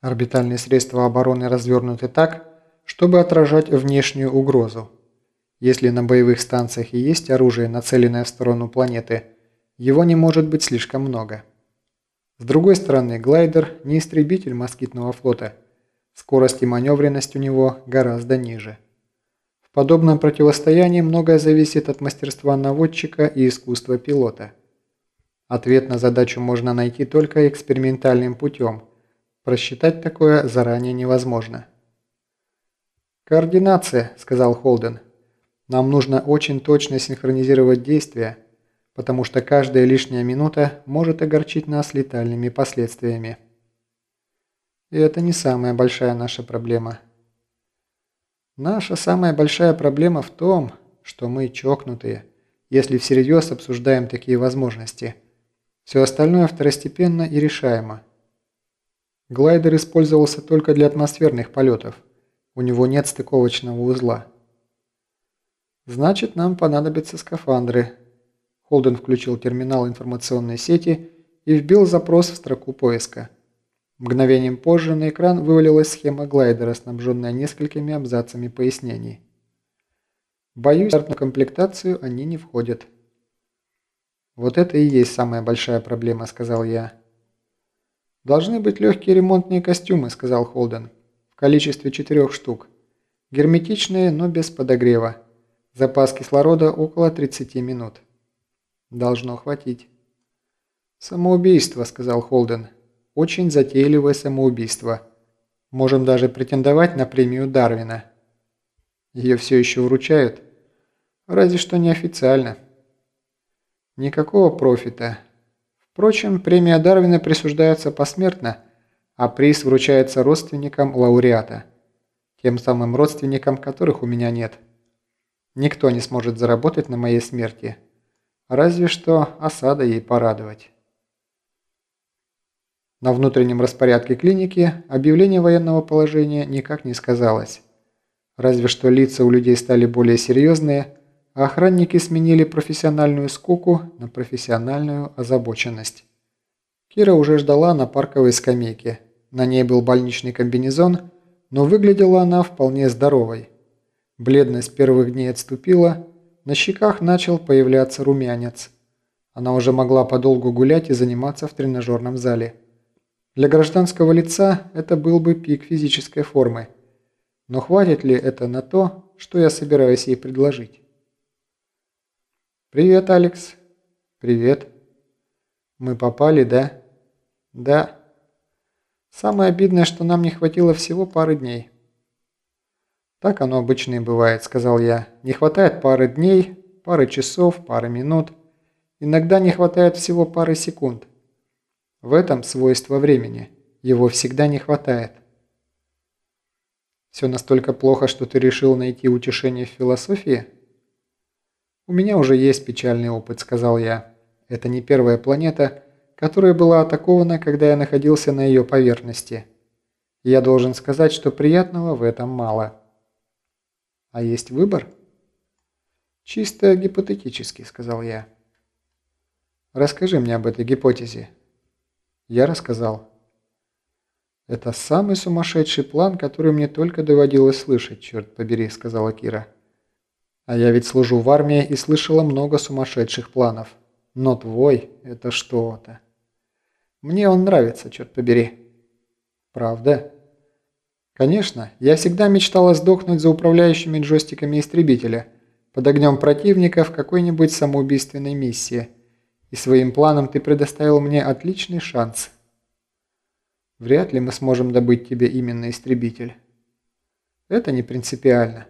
Орбитальные средства обороны развернуты так, чтобы отражать внешнюю угрозу. Если на боевых станциях и есть оружие, нацеленное в сторону планеты, его не может быть слишком много. С другой стороны, глайдер не истребитель москитного флота. Скорость и маневренность у него гораздо ниже. В подобном противостоянии многое зависит от мастерства наводчика и искусства пилота. Ответ на задачу можно найти только экспериментальным путем. Просчитать такое заранее невозможно. «Координация», – сказал Холден. «Нам нужно очень точно синхронизировать действия, потому что каждая лишняя минута может огорчить нас летальными последствиями». И это не самая большая наша проблема. Наша самая большая проблема в том, что мы чокнутые, если всерьез обсуждаем такие возможности. Все остальное второстепенно и решаемо. Глайдер использовался только для атмосферных полетов – у него нет стыковочного узла. Значит, нам понадобятся скафандры. Холден включил терминал информационной сети и вбил запрос в строку поиска. Мгновением позже на экран вывалилась схема глайдера, снабженная несколькими абзацами пояснений. Боюсь, в комплектацию они не входят. «Вот это и есть самая большая проблема», — сказал я. «Должны быть легкие ремонтные костюмы», — сказал Холден количестве четырех штук. Герметичные, но без подогрева. Запас кислорода около 30 минут. Должно хватить. «Самоубийство», — сказал Холден. «Очень затейливое самоубийство. Можем даже претендовать на премию Дарвина». Ее все еще вручают? Разве что неофициально. Никакого профита. Впрочем, премия Дарвина присуждается посмертно – а приз вручается родственникам лауреата, тем самым родственникам, которых у меня нет. Никто не сможет заработать на моей смерти, разве что осада ей порадовать. На внутреннем распорядке клиники объявление военного положения никак не сказалось. Разве что лица у людей стали более серьезные, охранники сменили профессиональную скуку на профессиональную озабоченность. Кира уже ждала на парковой скамейке, на ней был больничный комбинезон, но выглядела она вполне здоровой. Бледность первых дней отступила, на щеках начал появляться румянец. Она уже могла подолгу гулять и заниматься в тренажерном зале. Для гражданского лица это был бы пик физической формы. Но хватит ли это на то, что я собираюсь ей предложить? «Привет, Алекс». «Привет». «Мы попали, да?» «Да». Самое обидное, что нам не хватило всего пары дней. «Так оно обычно и бывает», – сказал я. «Не хватает пары дней, пары часов, пары минут. Иногда не хватает всего пары секунд. В этом свойство времени. Его всегда не хватает». «Все настолько плохо, что ты решил найти утешение в философии?» «У меня уже есть печальный опыт», – сказал я. «Это не первая планета, которая была атакована, когда я находился на ее поверхности. Я должен сказать, что приятного в этом мало. А есть выбор? Чисто гипотетически, сказал я. Расскажи мне об этой гипотезе. Я рассказал. Это самый сумасшедший план, который мне только доводилось слышать, черт побери, сказала Кира. А я ведь служу в армии и слышала много сумасшедших планов. Но твой – это что-то. Мне он нравится, черт побери. Правда? Конечно, я всегда мечтала сдохнуть за управляющими джойстиками истребителя, под огнем противника в какой-нибудь самоубийственной миссии. И своим планом ты предоставил мне отличный шанс. Вряд ли мы сможем добыть тебе именно истребитель. Это не принципиально.